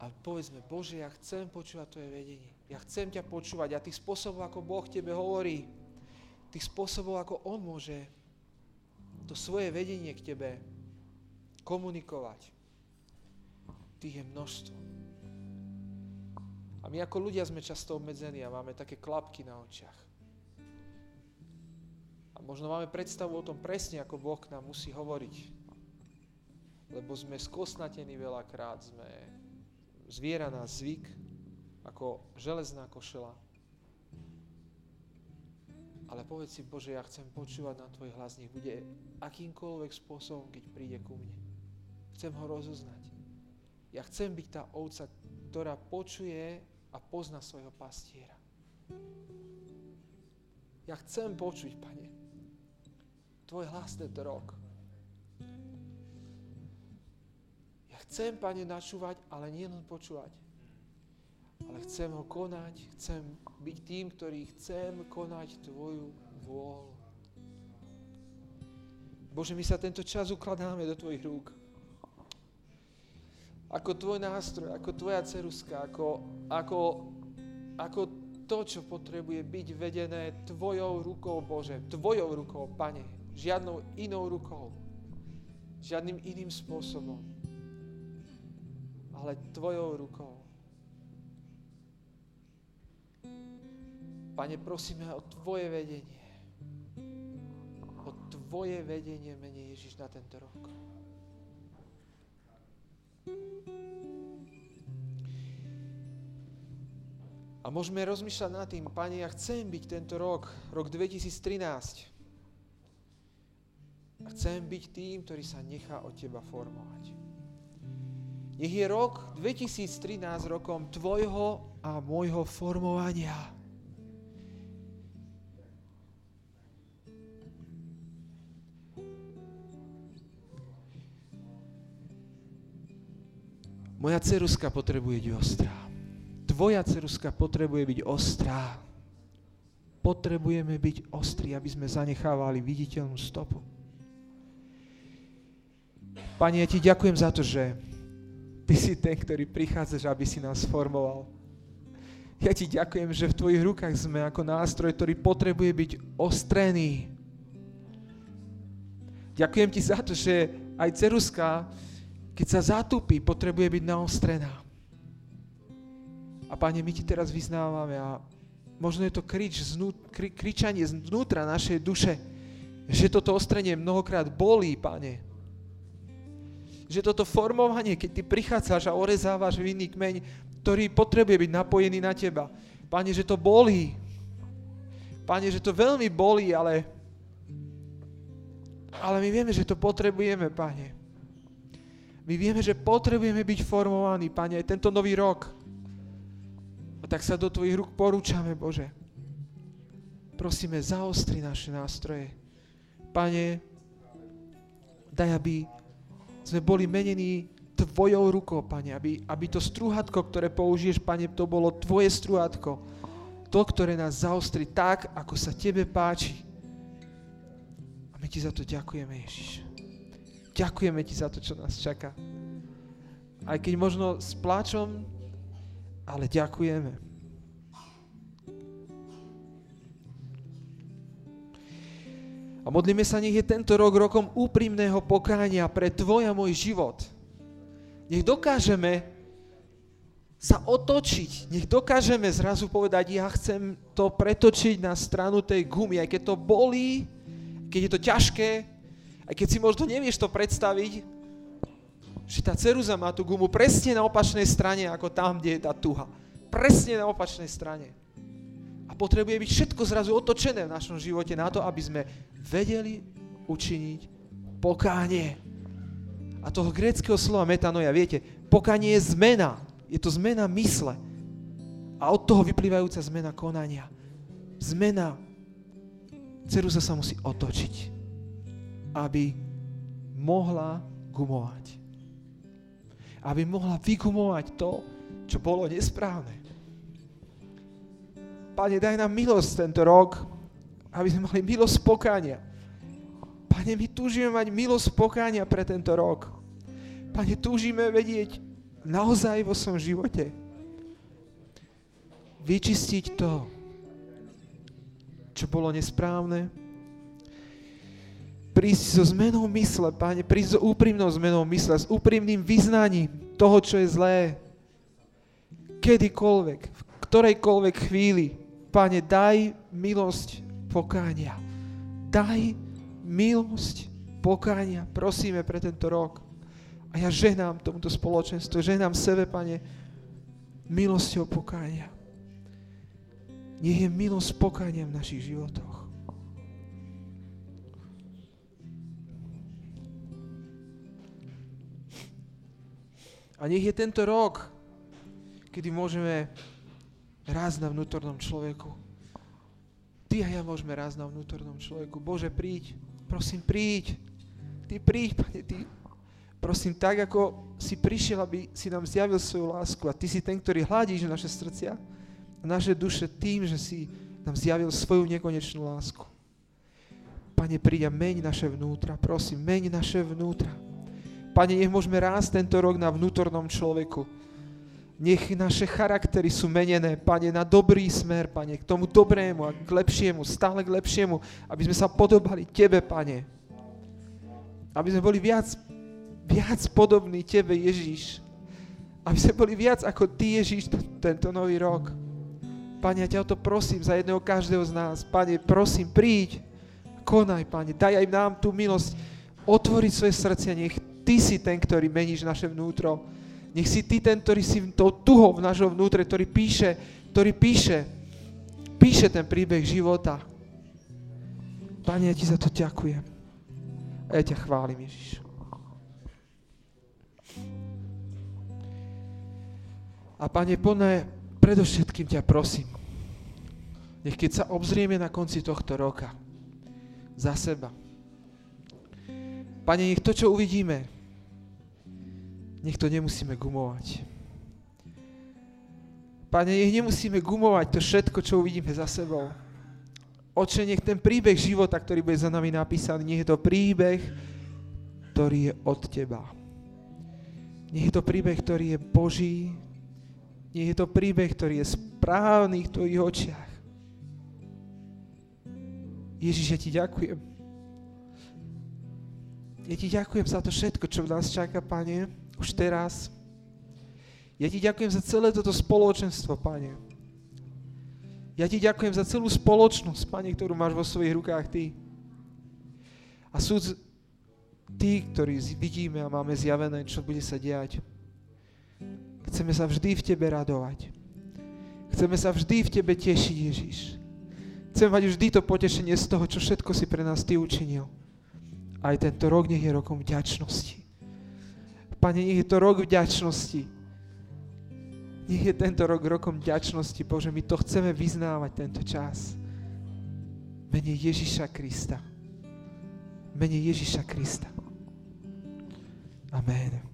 A povedzme, Bože, ja chcem počúvať Tvoje vedenie. Ja chcem ťa počúvať a tých spôsobov, ako Boh Tebe hovorí, tých spôsobov, ako On môže to svoje vedenie k Tebe komunikovať. Tých je množstvo. A my ako ľudia sme často obmedzení a máme také klapky na očiach. A možno máme predstavu o tom presne, ako Boh k nám musí hovoriť lebo sme skosnatení veľakrát, sme zviera na zvyk, ako železná košela. Ale povedz si, Bože, ja chcem počúvať na Tvoj hlas, nech bude akýmkoľvek spôsobom, keď príde ku mne. Chcem ho rozoznať. Ja chcem byť tá ovca, ktorá počuje a pozná svojho pastiera. Ja chcem počuť, Pane, Tvoj hlas tento rok. Chcem, Pane, načúvať, ale nie len počúvať. Ale chcem ho konať, chcem byť tým, ktorý chcem konať Tvoju vôľu. Bože, my sa tento čas ukladáme do Tvojich rúk. Ako Tvoj nástroj, ako Tvoja ceruska, ako, ako, ako to, čo potrebuje byť vedené Tvojou rukou, Bože, Tvojou rukou, Pane, žiadnou inou rukou, žiadnym iným spôsobom ale Tvojou rukou. Pane, prosíme o Tvoje vedenie. O Tvoje vedenie mene Ježiš na tento rok. A môžeme rozmýšľať nad tým, Pane, ja chcem byť tento rok, rok 2013. Chcem byť tým, ktorý sa nechá od Teba formovať. Nech je rok 2013 rokom tvojho a môjho formovania. Moja ceruska potrebuje byť ostrá. Tvoja ceruska potrebuje byť ostrá. Potrebujeme byť ostrí, aby sme zanechávali viditeľnú stopu. Pane, ja ti ďakujem za to, že Ty si ten, ktorý prichádzaš, aby si nás formoval. Ja ti ďakujem, že v tvojich rukách sme ako nástroj, ktorý potrebuje byť ostrený. Ďakujem ti za to, že aj ceruska, keď sa zatupí, potrebuje byť naostrená. A Pane, my Ti teraz vyznávame a možno je to krič, znú, kri, kričanie znútra našej duše, že toto ostrenie mnohokrát bolí, Pane. Že toto formovanie, keď Ty prichádzaš a orezávaš vinný kmeň, ktorý potrebuje byť napojený na Teba. Pane, že to bolí. Pane, že to veľmi bolí, ale ale my vieme, že to potrebujeme, Pane. My vieme, že potrebujeme byť formovaní, Pane, aj tento nový rok. A tak sa do Tvojich rúk porúčame, Bože. Prosíme, zaostri naše nástroje. Pane, daj, aby sme boli menení Tvojou rukou, Pane, aby, aby to struhatko, ktoré použiješ, Pane, to bolo Tvoje struhatko. To, ktoré nás zaostri tak, ako sa Tebe páči my ti za to ďakujeme, Ježiš. Ďakujeme ti za to, čo nás čaká. Aj keď možno s pláčom, ale ďakujeme. A modlíme sa, nech je tento rok rokom úprimného pokánia pre tvoj a môj život. Nech dokážeme sa otočiť, nech dokážeme zrazu povedať, ja chcem to pretočiť na stranu tej gumy, aj keď to bolí, keď je to ťažké, aj keď si možno nevieš to predstaviť, že tá ceruza má tú gumu presne na opačnej strane, ako tam, kde je tá tuha. Presne na opačnej strane. A potrebuje byť všetko zrazu otočené v našom živote na to, aby sme vedeli učiniť pokánie. A toho gréckého slova metanoja, viete, pokánie je zmena. Je to zmena mysle. A od toho vyplývajúca zmena konania. Zmena Ceruza sa musí otočiť, aby mohla gumovať. Aby mohla vygumovať to, čo bolo nesprávne. Pane, daj nám milosť tento rok, aby sme mali milosť pokáňa. Pane, my túžime mať milosť pokáňa pre tento rok. Pane, túžime vedieť naozaj vo svojom živote vyčistiť to, čo bolo nesprávne. Prísť so zmenou mysle, Pane, prísť so úprimnou zmenou mysle, s úprimným vyznaním toho, čo je zlé. Kedykoľvek, v ktorejkoľvek chvíli, Pane, daj milosť pokánia. Daj milosť pokánia. Prosíme pre tento rok. A ja ženám tomuto spoločenstvu, ženám sebe, Pane, milosťou pokánia. Nech je milosť pokania v našich životoch. A nech je tento rok, kedy môžeme rásť na vnútornom človeku. Ty a ja môžeme rásť na vnútornom človeku. Bože, príď, prosím, príď. Ty príď, Pane, Ty. Prosím, tak ako si prišiel, aby si nám zjavil svoju lásku a Ty si ten, ktorý hladíš naše srdcia, naše duše tým, že si nám zjavil svoju nekonečnú lásku. Pane, príď a meň naše vnútra, prosím, meň naše vnútra. Pane, nech môžeme rásť tento rok na vnútornom človeku. Nech naše charaktery sú menené, Pane, na dobrý smer, Pane, k tomu dobrému a k lepšiemu, stále k lepšiemu, aby sme sa podobali Tebe, Pane. Aby sme boli viac, viac podobní Tebe, Ježíš. Aby sme boli viac ako Ty, Ježíš, tento nový rok. Pane, ja ťa o to prosím za jedného každého z nás. Pane, prosím, príď, konaj, Pane, daj aj nám tú milosť otvoriť svoje srdcia, nech Ty si ten, ktorý meníš naše vnútro. Nech si Ty ten, ktorý si tou tuhou v našom vnútre, ktorý píše, ktorý píše, píše ten príbeh života. Pane, ja Ti za to ďakujem. A ja ťa chválim, Ježiš. A Pane, plné predovšetkým ťa prosím, nech keď sa obzrieme na konci tohto roka za seba, Pane, nech to, čo uvidíme, nech to nemusíme gumovať. Pane, nech nemusíme gumovať to všetko, čo uvidíme za sebou. Oče, nech ten príbeh života, ktorý bude za nami napísaný, nech je to príbeh, ktorý je od Teba. Nech je to príbeh, ktorý je Boží, nech je to príbeh, ktorý je správny v tvojich očiach. Ježiš, ja ti ďakujem. Ja ti ďakujem za to všetko, čo v nás čaká, Pane. Už teraz. Ja ti ďakujem za celé toto spoločenstvo, Pane. Ja ti ďakujem za celú spoločnosť, Pane, ktorú máš vo svojich rukách Ty. A sú tí, ktorí vidíme a máme zjavené, čo bude sa diať. Chceme sa vždy v Tebe radovať. Chceme sa vždy v Tebe tešiť, Ježiš. Chceme mať vždy to potešenie z toho, čo všetko si pre nás Ty učinil. Aj tento rok nech je rokom vďačnosti. Pane, nech je to rok vďačnosti. Nech je tento rok rokom vďačnosti. Bože, my to chceme vyznávať tento čas. Mene Ježiša Krista. Mene Ježiša Krista. Amen.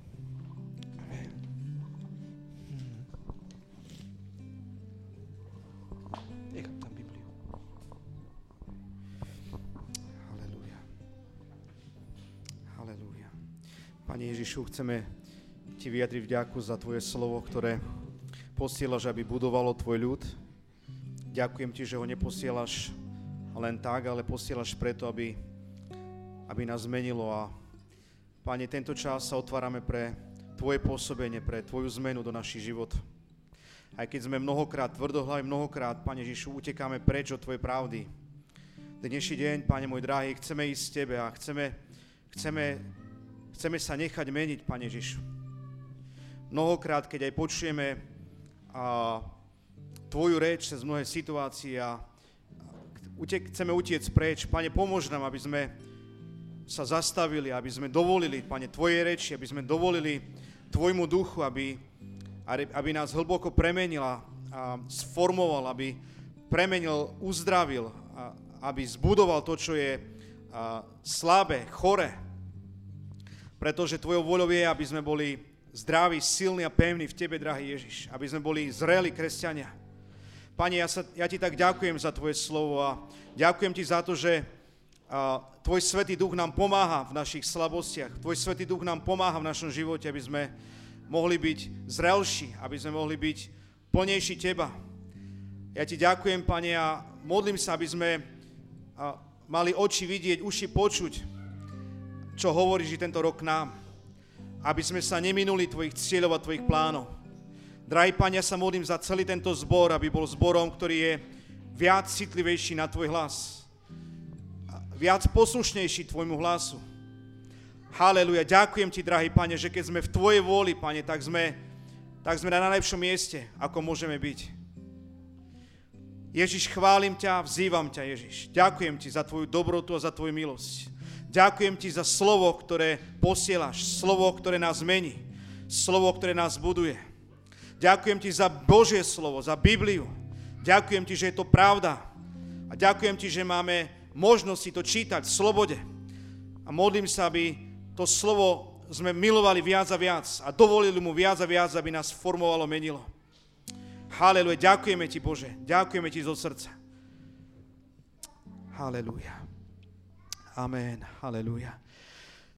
Pane Ježišu, chceme Ti vyjadriť vďaku za Tvoje slovo, ktoré posielaš, aby budovalo Tvoj ľud. Ďakujem Ti, že ho neposielaš len tak, ale posielaš preto, aby, aby nás zmenilo a Pane, tento čas sa otvárame pre Tvoje pôsobenie, pre Tvoju zmenu do našich život. Aj keď sme mnohokrát tvrdohlaví, mnohokrát, Pane Ježišu, utekáme preč od Tvojej pravdy. Dnešný deň, Pane môj drahý, chceme ísť s Tebe a chceme, chceme, chceme sa nechať meniť, Pane Ježišu. Mnohokrát, keď aj počujeme a, Tvoju reč cez mnohé situácie a utek, chceme utiec preč, Pane, pomôž nám, aby sme sa zastavili, aby sme dovolili, Pane, Tvoje reči, aby sme dovolili Tvojmu duchu, aby, aby nás hlboko premenil a sformoval, aby premenil, uzdravil, a, aby zbudoval to, čo je a, slabé, chore. Pretože Tvojou voľou je, aby sme boli zdraví, silní a pevní v Tebe, drahý Ježiš. Aby sme boli zreli kresťania. Pane, ja, sa, ja Ti tak ďakujem za Tvoje slovo a ďakujem Ti za to, že a Tvoj Svetý Duch nám pomáha v našich slabostiach. Tvoj Svetý Duch nám pomáha v našom živote, aby sme mohli byť zrelší, aby sme mohli byť plnejší Teba. Ja Ti ďakujem, Pane, a modlím sa, aby sme mali oči vidieť, uši počuť, čo hovoríš tento rok nám. Aby sme sa neminuli Tvojich cieľov a Tvojich plánov. Drahý Pane, ja sa modlím za celý tento zbor, aby bol zborom, ktorý je viac citlivejší na Tvoj hlas viac poslušnejší Tvojmu hlasu. Haleluja. Ďakujem Ti, drahý Pane, že keď sme v Tvojej vôli, Pane, tak sme, tak sme na najlepšom mieste, ako môžeme byť. Ježiš, chválim ťa, vzývam ťa, Ježiš. Ďakujem Ti za Tvoju dobrotu a za Tvoju milosť. Ďakujem Ti za slovo, ktoré posielaš, slovo, ktoré nás mení, slovo, ktoré nás buduje. Ďakujem Ti za Božie slovo, za Bibliu. Ďakujem Ti, že je to pravda. A ďakujem Ti, že máme možnosť si to čítať v slobode. A modlím sa, aby to slovo sme milovali viac a viac a dovolili mu viac a viac, aby nás formovalo, menilo. Haleluja, ďakujeme ti Bože, ďakujeme ti zo srdca. Haleluja. Amen, haleluja.